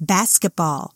basketball.